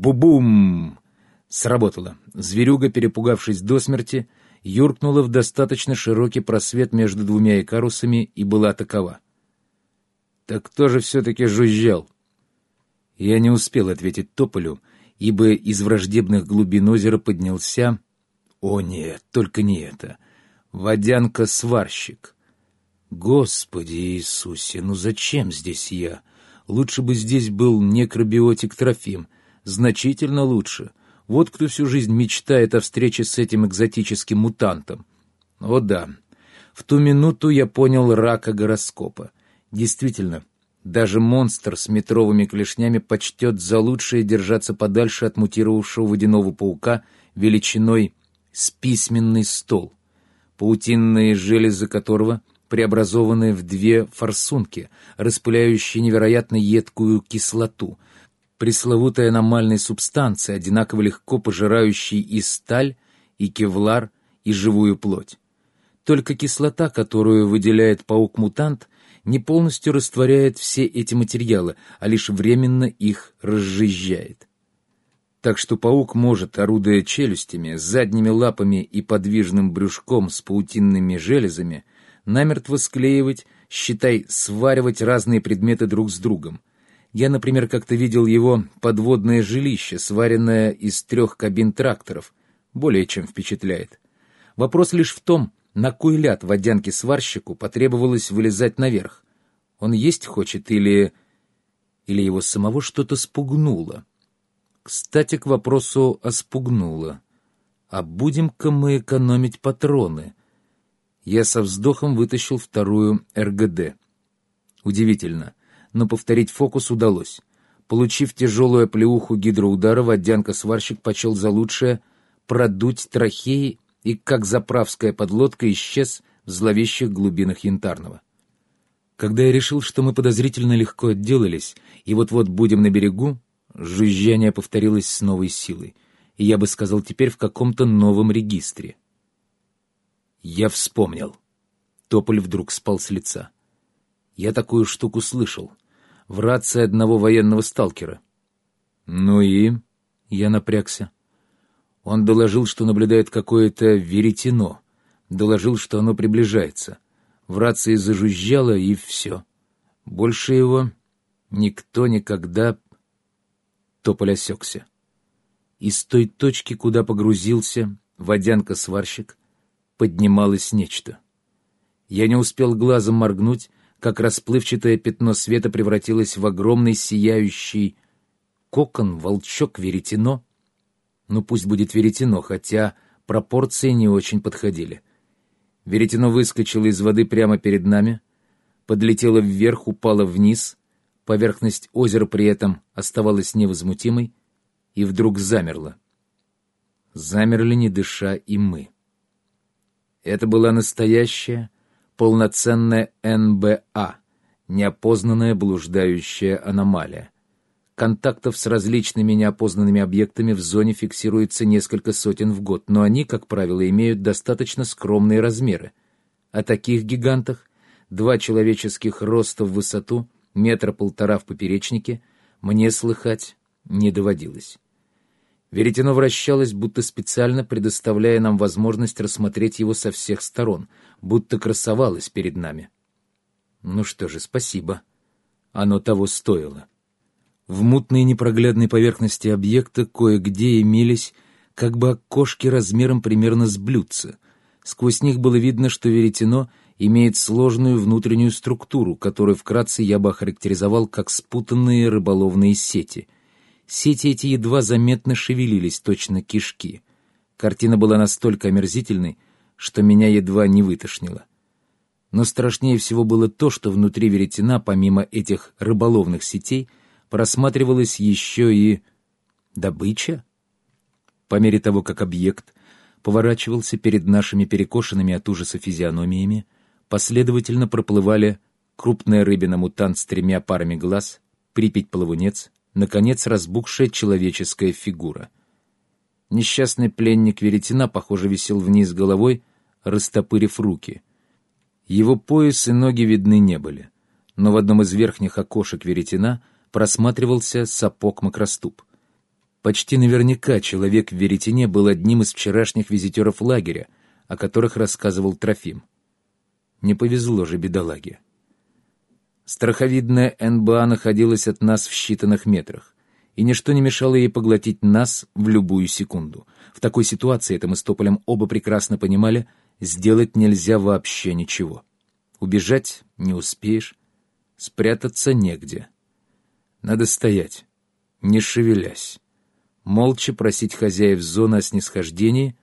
Бу-бум! Сработало. Зверюга, перепугавшись до смерти, юркнула в достаточно широкий просвет между двумя икарусами и была такова. «Так кто же все-таки жужжал?» Я не успел ответить Тополю, ибо из враждебных глубин озера поднялся... О нет, только не это. Водянка-сварщик. Господи Иисусе, ну зачем здесь я? Лучше бы здесь был некробиотик Трофим. Значительно лучше. Вот кто всю жизнь мечтает о встрече с этим экзотическим мутантом. О да, в ту минуту я понял рака гороскопа. Действительно, даже монстр с метровыми клешнями почтет за лучшее держаться подальше от мутировавшего водяного паука величиной с письменный стол, паутинные железы которого преобразованы в две форсунки, распыляющие невероятно едкую кислоту — пресловутой аномальной субстанции, одинаково легко пожирающей и сталь, и кевлар, и живую плоть. Только кислота, которую выделяет паук-мутант, не полностью растворяет все эти материалы, а лишь временно их разжижает. Так что паук может, орудуя челюстями, задними лапами и подвижным брюшком с паутинными железами, намертво склеивать, считай, сваривать разные предметы друг с другом, я, например, как-то видел его подводное жилище, сваренное из трех кабин тракторов. Более чем впечатляет. Вопрос лишь в том, на кой ляд водянке-сварщику потребовалось вылезать наверх. Он есть хочет или... или его самого что-то спугнуло? Кстати, к вопросу о спугнуло. А будем-ка мы экономить патроны? Я со вздохом вытащил вторую РГД. Удивительно но повторить фокус удалось. Получив тяжелую оплеуху гидроудара, водянка-сварщик почел за лучшее продуть трахеи и, как заправская подлодка, исчез в зловещих глубинах Янтарного. Когда я решил, что мы подозрительно легко отделались, и вот-вот будем на берегу, жужжание повторилось с новой силой, и я бы сказал теперь в каком-то новом регистре. Я вспомнил. Тополь вдруг спал с лица. Я такую штуку слышал в рации одного военного сталкера. «Ну и?» — я напрягся. Он доложил, что наблюдает какое-то веретено. Доложил, что оно приближается. В рации зажужжало, и все. Больше его никто никогда... Тополь осекся. Из той точки, куда погрузился водянка-сварщик, поднималось нечто. Я не успел глазом моргнуть, как расплывчатое пятно света превратилось в огромный сияющий кокон, волчок, веретено. Ну, пусть будет веретено, хотя пропорции не очень подходили. Веретено выскочило из воды прямо перед нами, подлетело вверх, упало вниз, поверхность озера при этом оставалась невозмутимой и вдруг замерла. Замерли, не дыша, и мы. Это была настоящая, полноценная НБА, неопознанная блуждающая аномалия. Контактов с различными неопознанными объектами в зоне фиксируется несколько сотен в год, но они, как правило, имеют достаточно скромные размеры. О таких гигантах два человеческих роста в высоту, метра полтора в поперечнике, мне слыхать не доводилось. Веретено вращалось, будто специально предоставляя нам возможность рассмотреть его со всех сторон, будто красовалось перед нами. Ну что же, спасибо. Оно того стоило. В мутной непроглядной поверхности объекта кое-где имелись как бы окошки размером примерно с блюдце. Сквозь них было видно, что веретено имеет сложную внутреннюю структуру, которую вкратце я бы охарактеризовал как спутанные рыболовные сети — Сети эти едва заметно шевелились, точно кишки. Картина была настолько омерзительной, что меня едва не вытошнило. Но страшнее всего было то, что внутри веретена, помимо этих рыболовных сетей, просматривалась еще и добыча. По мере того, как объект поворачивался перед нашими перекошенными от ужаса физиономиями, последовательно проплывали крупная рыбина-мутант с тремя парами глаз, Припять-плавунец, наконец, разбухшая человеческая фигура. Несчастный пленник веретена, похоже, висел вниз головой, растопырив руки. Его пояс и ноги видны не были, но в одном из верхних окошек веретена просматривался сапог макроступ. Почти наверняка человек в веретене был одним из вчерашних визитеров лагеря, о которых рассказывал Трофим. Не повезло же бедолаге. Страховидная НБА находилась от нас в считанных метрах, и ничто не мешало ей поглотить нас в любую секунду. В такой ситуации, это мы с Тополем оба прекрасно понимали, сделать нельзя вообще ничего. Убежать не успеешь, спрятаться негде. Надо стоять, не шевелясь, молча просить хозяев зоны о снисхождении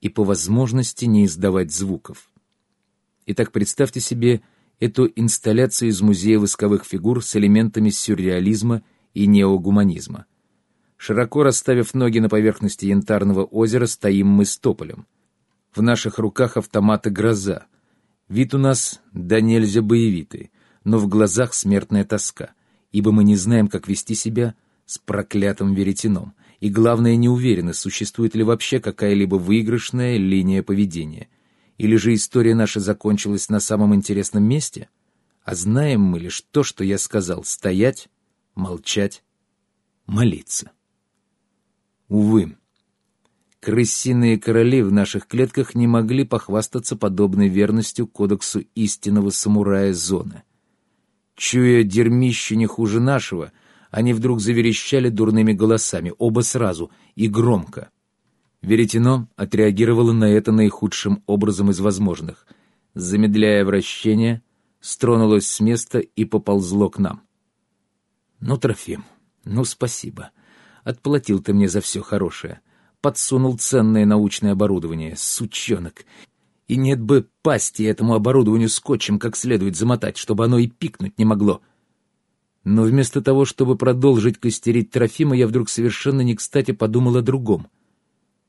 и по возможности не издавать звуков. Итак, представьте себе эту инсталляцию из музея восковых фигур с элементами сюрреализма и неогуманизма. Широко расставив ноги на поверхности янтарного озера, стоим мы с тополем. В наших руках автоматы «Гроза». Вид у нас да нельзя боевитый, но в глазах смертная тоска, ибо мы не знаем, как вести себя с проклятым веретеном, и, главное, не уверены, существует ли вообще какая-либо выигрышная линия поведения. Или же история наша закончилась на самом интересном месте? А знаем мы лишь то, что я сказал — стоять, молчать, молиться. Увы, крысиные короли в наших клетках не могли похвастаться подобной верностью кодексу истинного самурая зоны. Чуя дерьмище не хуже нашего, они вдруг заверещали дурными голосами, оба сразу, и громко. Веретено отреагировало на это наихудшим образом из возможных. Замедляя вращение, стронулось с места и поползло к нам. «Ну, Трофим, ну, спасибо. Отплатил ты мне за все хорошее. Подсунул ценное научное оборудование, сучонок. И нет бы пасти этому оборудованию скотчем как следует замотать, чтобы оно и пикнуть не могло». Но вместо того, чтобы продолжить костерить Трофима, я вдруг совершенно не кстати подумал о другом.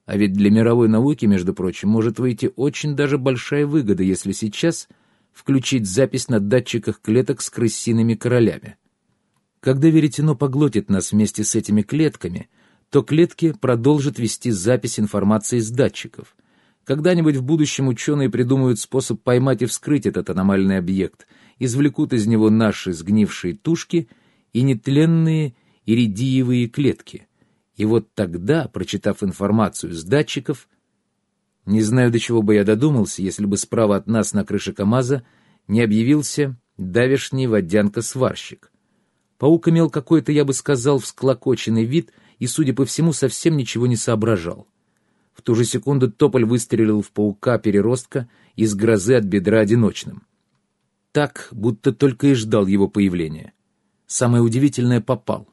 А ведь для мировой науки, между прочим, может выйти очень даже большая выгода, если сейчас включить запись на датчиках клеток с крысиными королями. Когда веретено поглотит нас вместе с этими клетками, то клетки продолжат вести запись информации с датчиков. Когда-нибудь в будущем ученые придумают способ поймать и вскрыть этот аномальный объект, извлекут из него наши сгнившие тушки и нетленные иридиевые клетки. И вот тогда, прочитав информацию с датчиков, не знаю, до чего бы я додумался, если бы справа от нас на крыше КамАЗа не объявился давешний водянка-сварщик. Паук имел какой-то, я бы сказал, всклокоченный вид и, судя по всему, совсем ничего не соображал. В ту же секунду Тополь выстрелил в паука-переростка из грозы от бедра одиночным. Так, будто только и ждал его появления. Самое удивительное попал.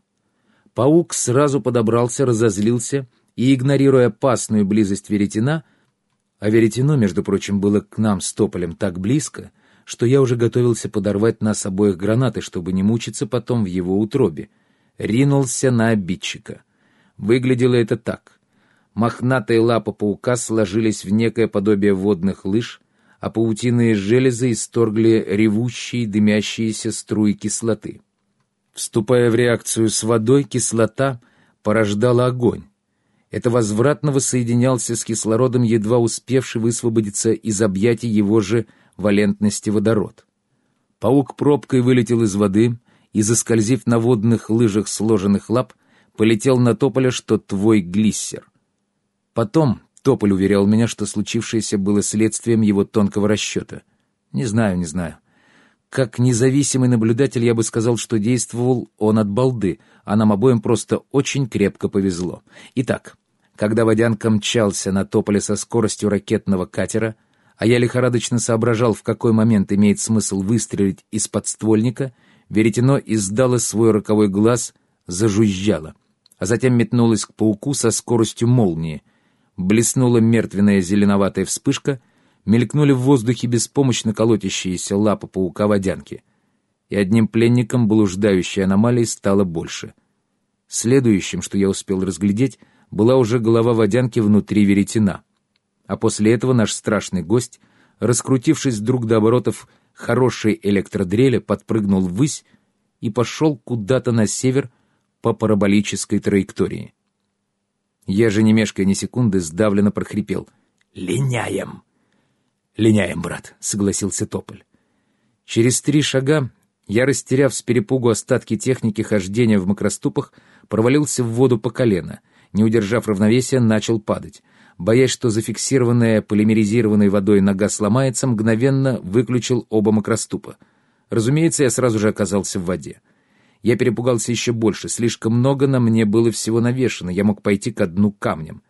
Паук сразу подобрался, разозлился и, игнорируя опасную близость веретена, а веретено, между прочим, было к нам с Тополем так близко — что я уже готовился подорвать нас обоих гранаты, чтобы не мучиться потом в его утробе. Ринулся на обидчика. Выглядело это так. Мохнатые лапы паука сложились в некое подобие водных лыж, а паутиные железы исторгли ревущие, дымящиеся струи кислоты. Вступая в реакцию с водой, кислота порождала огонь. Это возвратно воссоединялся с кислородом, едва успевший высвободиться из объятий его же валентности водород. Паук пробкой вылетел из воды и, заскользив на водных лыжах сложенных лап, полетел на тополя, что твой глиссер. Потом тополь уверял меня, что случившееся было следствием его тонкого расчета. Не знаю, не знаю. Как независимый наблюдатель я бы сказал, что действовал он от балды, а нам обоим просто очень крепко повезло. Итак, когда водянка мчался на тополе со скоростью ракетного катера — а я лихорадочно соображал, в какой момент имеет смысл выстрелить из подствольника, веретено издало свой роковой глаз, зажужжало, а затем метнулось к пауку со скоростью молнии. Блеснула мертвенная зеленоватая вспышка, мелькнули в воздухе беспомощно колотящиеся лапы паука-водянки. И одним пленником блуждающей аномалии стало больше. Следующим, что я успел разглядеть, была уже голова водянки внутри веретена — а после этого наш страшный гость, раскрутившись вдруг до оборотов хорошей электродрели, подпрыгнул ввысь и пошел куда-то на север по параболической траектории. Я же, не мешкая ни секунды, сдавленно прохрипел. «Линяем!» «Линяем, брат», — согласился Тополь. Через три шага я, растеряв с перепугу остатки техники хождения в макроступах, провалился в воду по колено. Не удержав равновесия, начал падать. Боясь, что зафиксированная полимеризированной водой нога сломается, мгновенно выключил оба макроступа. Разумеется, я сразу же оказался в воде. Я перепугался еще больше, слишком много на мне было всего навешано, я мог пойти ко дну камнем.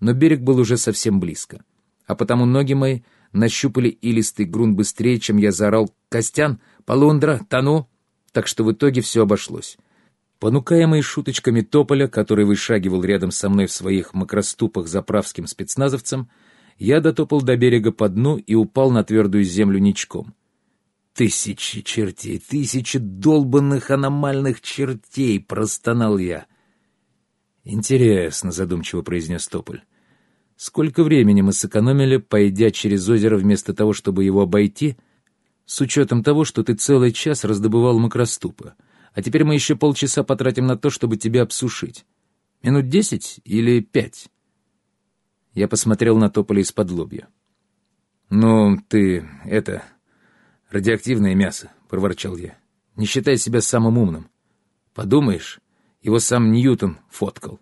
Но берег был уже совсем близко. А потому ноги мои нащупали илистый грунт быстрее, чем я заорал «Костян! Полундра! Тону!» Так что в итоге все обошлось. Понукаемый шуточками Тополя, который вышагивал рядом со мной в своих макроступах заправским спецназовцем, я дотопал до берега по дну и упал на твердую землю ничком. «Тысячи чертей, тысячи долбанных аномальных чертей!» — простонал я. «Интересно», — задумчиво произнес Тополь. «Сколько времени мы сэкономили, пойдя через озеро вместо того, чтобы его обойти, с учетом того, что ты целый час раздобывал макроступы?» а теперь мы еще полчаса потратим на то, чтобы тебя обсушить. Минут десять или пять?» Я посмотрел на Тополя из-под лобья. «Ну, ты, это, радиоактивное мясо», — проворчал я. «Не считай себя самым умным. Подумаешь, его сам Ньютон фоткал.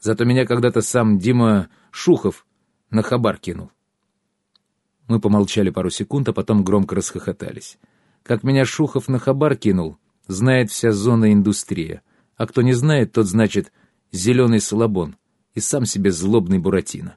Зато меня когда-то сам Дима Шухов на хабар кинул». Мы помолчали пару секунд, а потом громко расхохотались. Как меня Шухов на хабар кинул, знает вся зона индустрия, а кто не знает, тот, значит, зеленый салабон и сам себе злобный буратино.